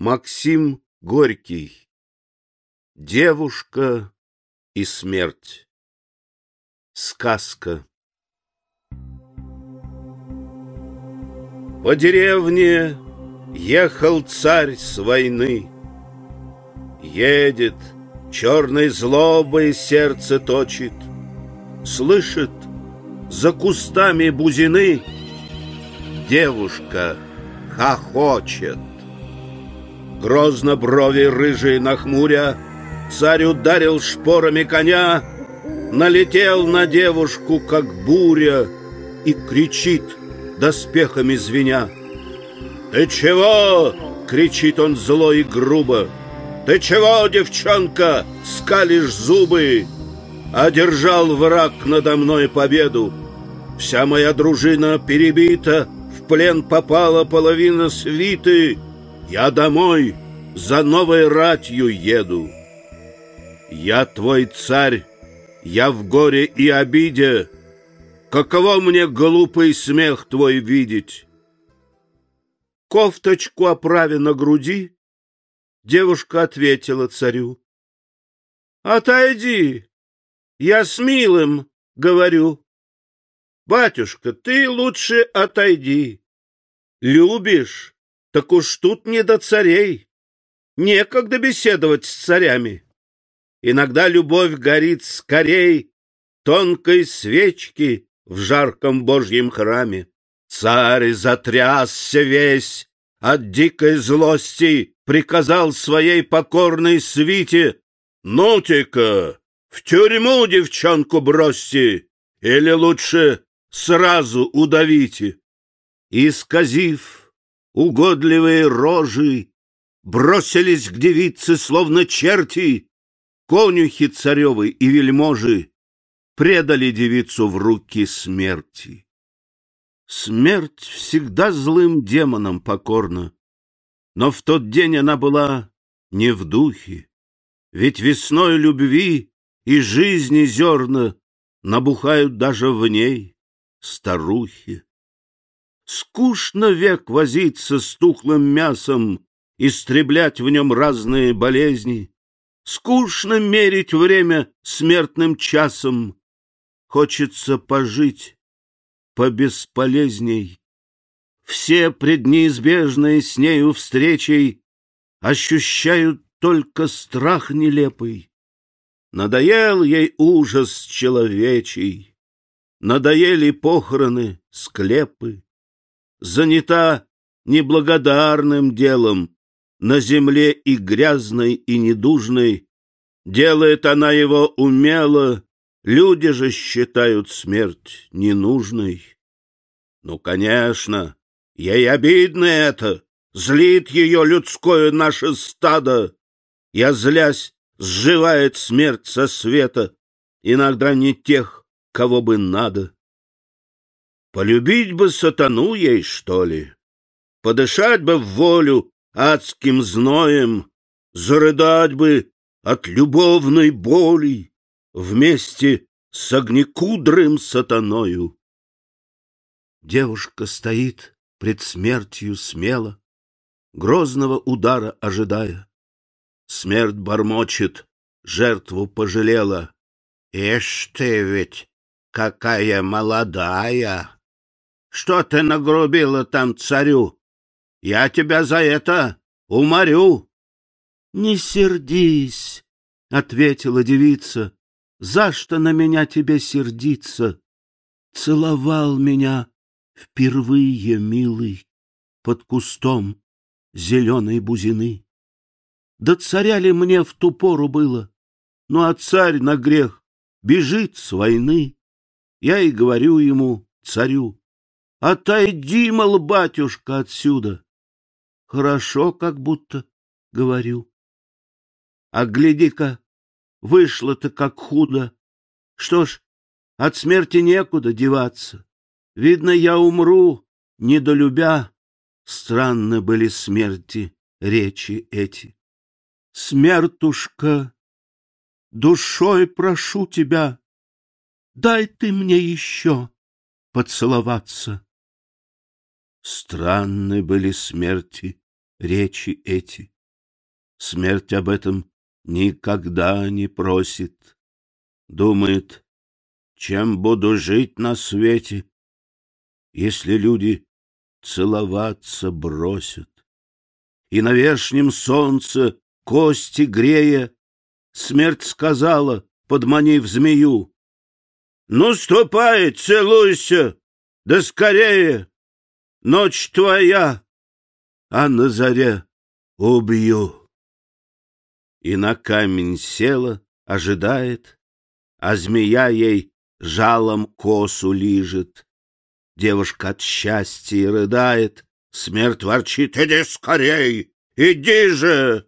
Максим Горький. Девушка и смерть. Сказка. По деревне ехал царь с войны. Едет, черной злобой сердце точит. Слышит, за кустами бузины Девушка хохочет. грозно брови рыжие нахмуря, царь ударил шпорами коня, налетел на девушку, как буря, и кричит, доспехами звеня. «Ты чего?» — кричит он зло и грубо. «Ты чего, девчонка, скалишь зубы?» Одержал враг надо мной победу. Вся моя дружина перебита, в плен попала половина свиты. Я домой за новой ратью еду. Я твой царь, я в горе и обиде. Каково мне глупый смех твой видеть? Кофточку оправи на груди, девушка ответила царю. Отойди, я с милым говорю. Батюшка, ты лучше отойди. Любишь, так уж тут не до царей. Некогда беседовать с царями. Иногда любовь горит скорей тонкой свечки в жарком божьем храме. Царь затрясся весь от дикой злости, приказал своей покорной свите «Ну-те-ка, в тюрьму девчонку бросьте, или лучше сразу удавите». Исказив угодливые рожи бросились к девице, словно черти. Конюхи царевы и вельможи предали девицу в руки смерти. Смерть всегда злым демонам покорна, но в тот день она была не в духе, ведь весной любви и жизни зерна набухают даже в ней старухи. Скучно век возиться с тухлым мясом, истреблять в нем разные болезни. Скучно мерить время смертным часом. Хочется пожить побесполезней. Все пред неизбежной с нею встречей Ощущают только страх нелепый. Надоел ей ужас человечий, Надоели похороны, склепы. Занята неблагодарным делом, на земле и грязной, и недужной. Делает она его умело, люди же считают смерть ненужной. Ну, конечно, ей обидно это, злит ее людское наше стадо. Я злясь, сживает смерть со света, иногда не тех, кого бы надо. Полюбить бы сатану ей, что ли? Подышать бы в волю, адским зноем, Зарыдать бы от любовной боли Вместе с огнекудрым сатаною. Девушка стоит пред смертью смело, Грозного удара ожидая. Смерть бормочет, жертву пожалела. Ишь ты ведь, какая молодая! Что ты нагрубила там царю? Я тебя за это уморю. — Не сердись, — ответила девица. — За что на меня тебе сердиться? Целовал меня впервые, милый, под кустом зеленой бузины. Да царя ли мне в ту пору было? Ну, а царь на грех бежит с войны. Я и говорю ему, царю, отойди, мол, батюшка, отсюда. Хорошо, как будто, говорю. А гляди-ка, вышло-то как худо. Что ж, от смерти некуда деваться. Видно, я умру, недолюбя. Странно были смерти речи эти. Смертушка, душой прошу тебя, дай ты мне еще поцеловаться. Странны были смерти речи эти. Смерть об этом никогда не просит. Думает, чем буду жить на свете, если люди целоваться бросят. И на вешнем солнце кости грея, смерть сказала, подманив змею. Ну, ступай, целуйся, да скорее, ночь твоя а на заре убью. И на камень села, ожидает, а змея ей жалом косу лижет. Девушка от счастья рыдает, смерть ворчит, иди скорей, иди же!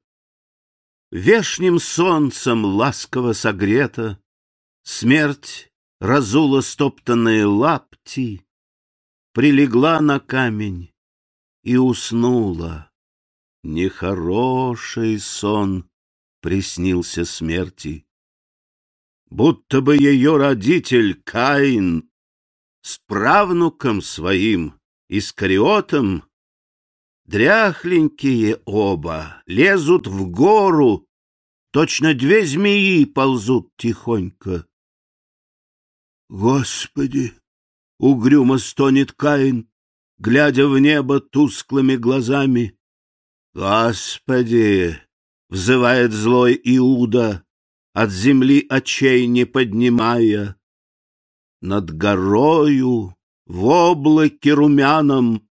Вешним солнцем ласково согрета, смерть разула стоптанные лапти, прилегла на камень, и уснула. Нехороший сон приснился смерти. Будто бы ее родитель Каин с правнуком своим, Искариотом, дряхленькие оба, лезут в гору, точно две змеи ползут тихонько. Господи! — угрюмо стонет Каин глядя в небо тусклыми глазами. «Господи!» — взывает злой Иуда, от земли очей не поднимая. Над горою в облаке румяном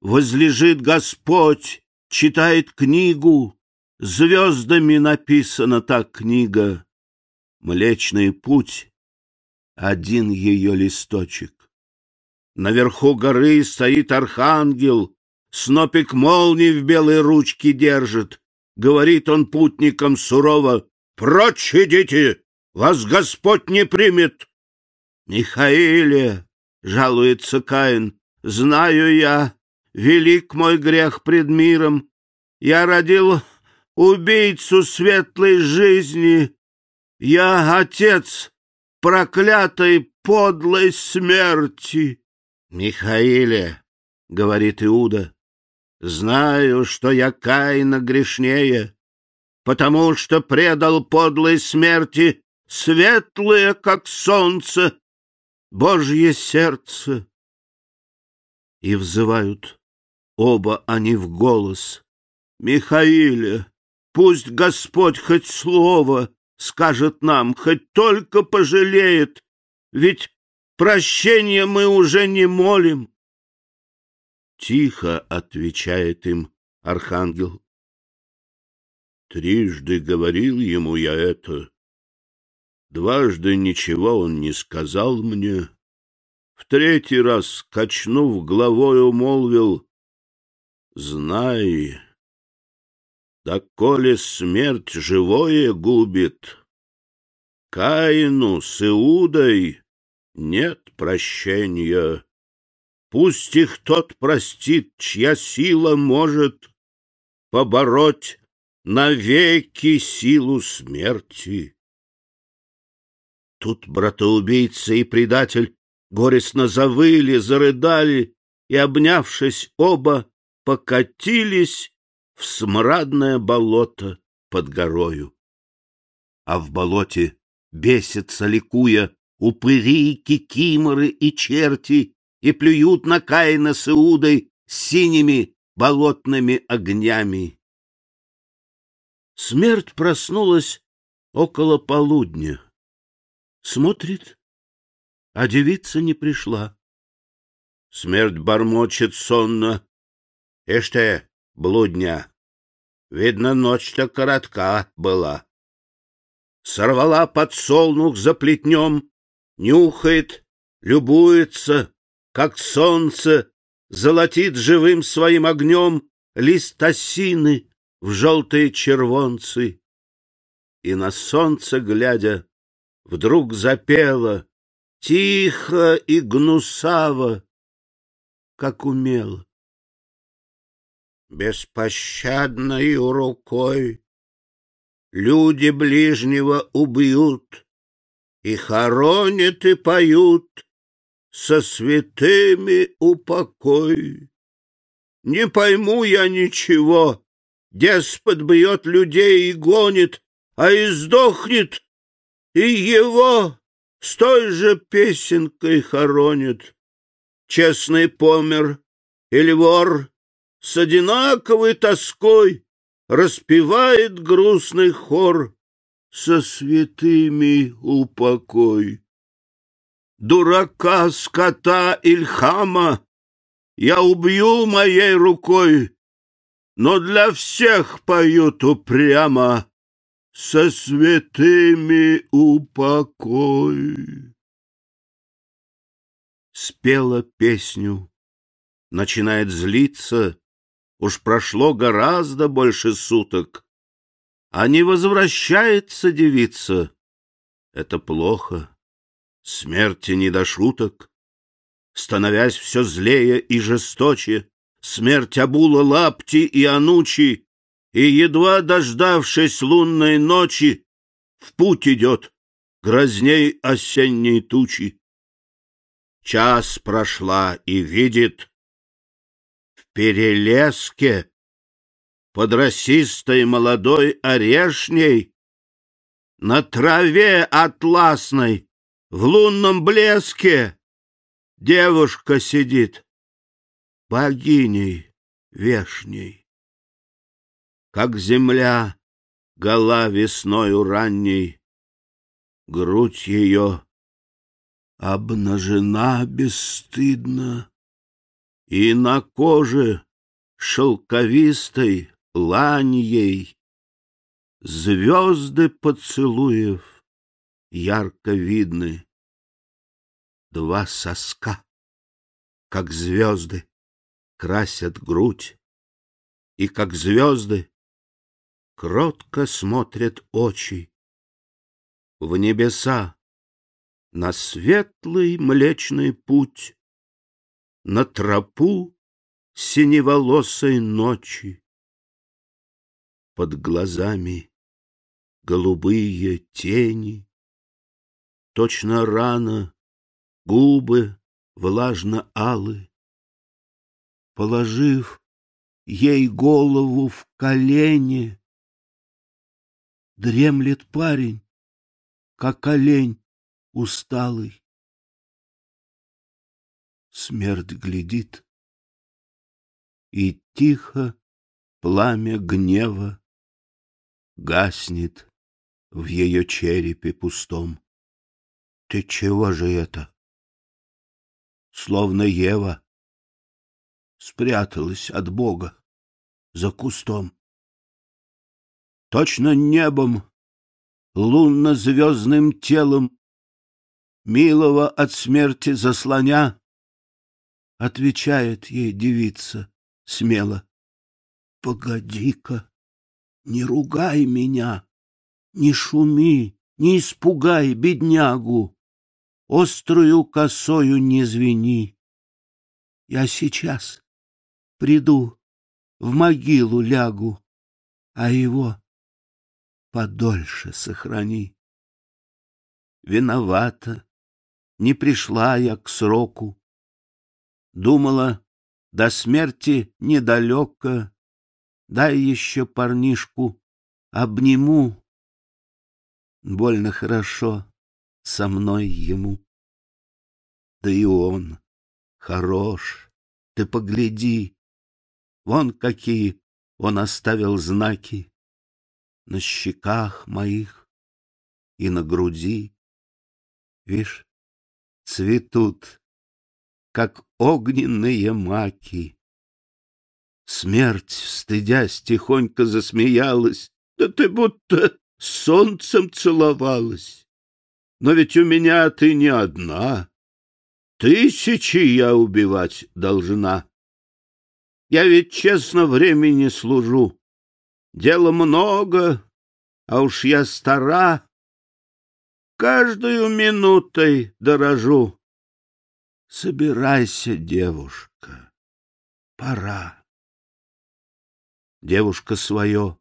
возлежит Господь, читает книгу, звездами написана та книга. Млечный путь — один ее листочек наверху горы стоит архангел, снопик молнии в белой ручке держит. Говорит он путникам сурово, «Прочь идите, вас Господь не примет!» «Михаиле!» — жалуется Каин, — «знаю я, велик мой грех пред миром. Я родил убийцу светлой жизни. Я отец проклятой подлой смерти. «Михаиле!» — говорит Иуда. «Знаю, что я Каина грешнее, потому что предал подлой смерти светлое, как солнце, Божье сердце». И взывают оба они в голос. «Михаиле, пусть Господь хоть слово скажет нам, хоть только пожалеет, ведь прощения мы уже не молим. Тихо отвечает им архангел. Трижды говорил ему я это. Дважды ничего он не сказал мне. В третий раз, качнув головою, молвил, «Знай, да коли смерть живое губит, Каину с Иудой нет прощения. Пусть их тот простит, чья сила может побороть навеки силу смерти. Тут братоубийца и предатель горестно завыли, зарыдали и, обнявшись оба, покатились в смрадное болото под горою. А в болоте, бесится ликуя, упыри, кикиморы и черти, и плюют на Каина с Иудой синими болотными огнями. Смерть проснулась около полудня. Смотрит, а девица не пришла. Смерть бормочет сонно. Ишь ты, блудня, видно, ночь-то коротка была. Сорвала подсолнух за плетнем, нюхает, любуется, как солнце золотит живым своим огнем лист осины в желтые червонцы. И на солнце глядя, вдруг запела, тихо и гнусаво, как умел, беспощадной рукой люди ближнего убьют, и хоронят и поют со святыми упокой. Не пойму я ничего. Деспот бьет людей и гонит, а издохнет, и его с той же песенкой хоронят. Честный помер или вор с одинаковой тоской распевает грустный хор со святыми упокой. Дурака скота Ильхама я убью моей рукой, но для всех поют упрямо со святыми упокой. Спела песню, начинает злиться, уж прошло гораздо больше суток, а не возвращается девица. Это плохо. Смерти не до шуток. Становясь все злее и жесточе, смерть обула лапти и анучи, и, едва дождавшись лунной ночи, в путь идет грозней осенней тучи. Час прошла и видит, в перелеске под расистой молодой орешней, на траве атласной, в лунном блеске, девушка сидит, богиней вешней. Как земля, гола весною ранней, грудь ее обнажена бесстыдно, и на коже шелковистой ланьей звезды поцелуев ярко видны. Два соска, как звезды, красят грудь, и, как звезды, кротко смотрят очи в небеса, на светлый млечный путь, на тропу синеволосой ночи. под глазами голубые тени. Точно рано губы влажно-алы. Положив ей голову в колени, Дремлет парень, как олень усталый. Смерть глядит, и тихо пламя гнева гаснет в ее черепе пустом. Ты чего же это? Словно Ева спряталась от Бога за кустом. Точно небом, лунно-звездным телом, милого от смерти заслоня, отвечает ей девица смело. Погоди-ка, не ругай меня, не шуми, не испугай беднягу, Острую косою не звени. Я сейчас приду, в могилу лягу, А его подольше сохрани. Виновата, не пришла я к сроку. Думала, до смерти недалеко, дай еще парнишку обниму. Больно хорошо со мной ему. Да и он хорош, ты погляди, Вон какие он оставил знаки на щеках моих и на груди. Вишь, цветут, как огненные маки. Смерть, стыдясь, тихонько засмеялась. Да ты будто солнцем целовалась. Но ведь у меня ты не одна. Тысячи я убивать должна. Я ведь честно времени служу. Дела много, Девушка свое.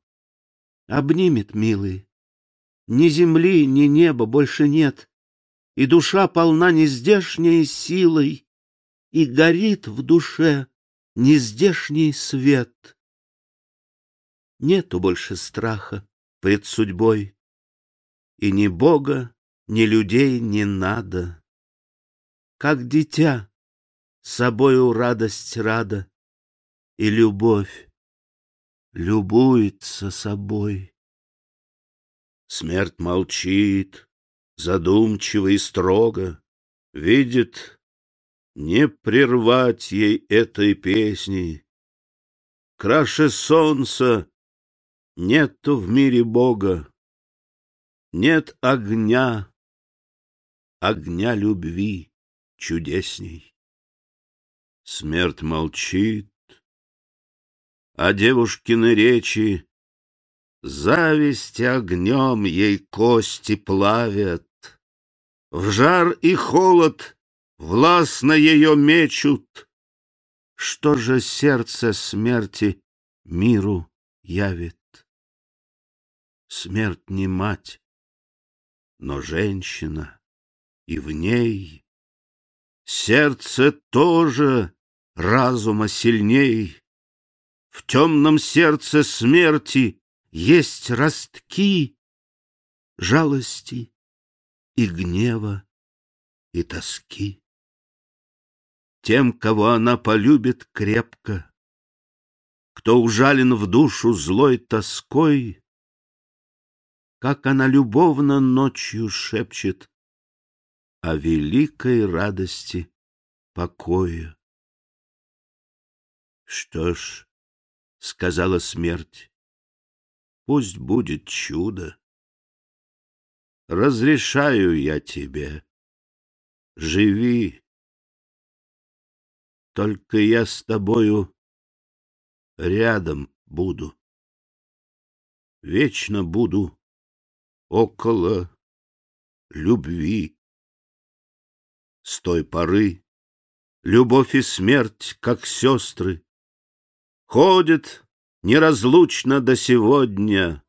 Обнимет, милый. Ни земли, ни неба больше нет, и душа полна нездешней силой, и горит в душе нездешний свет. Нету больше страха пред судьбой, и ни Бога, ни людей не надо. Как дитя, собою радость рада и любовь любуется собой. Смерть молчит, задумчиво и строго, видит, не прервать ей этой песни. Краше солнца нету в мире Бога, нет огня, огня любви чудесней. Смерть молчит, а девушкины речи Зависть огнем ей кости плавят, В жар и холод властно ее мечут. Что же сердце смерти миру явит? Смерть не мать, но женщина, и в ней Сердце тоже разума сильней. В темном сердце смерти есть ростки жалости и гнева и тоски. Тем, кого она полюбит крепко, кто ужален в душу злой тоской, как она любовно ночью шепчет о великой радости покоя. Что ж, сказала смерть. Пусть будет чудо. Разрешаю я тебе. Живи. Только я с тобою рядом буду. Вечно буду около любви. С той поры любовь и смерть, как сестры, ходит неразлучно до сегодня.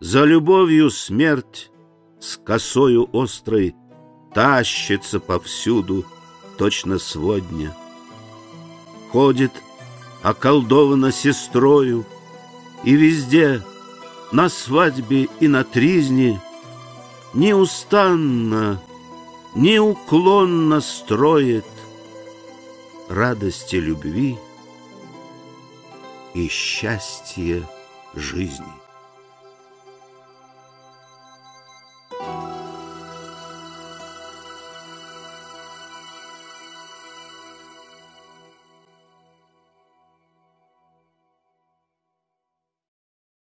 За любовью смерть с косою острой тащится повсюду, точно сводня. Ходит околдована сестрою, и везде, на свадьбе и на тризне, неустанно, неуклонно строит радости любви — и счастье жизни.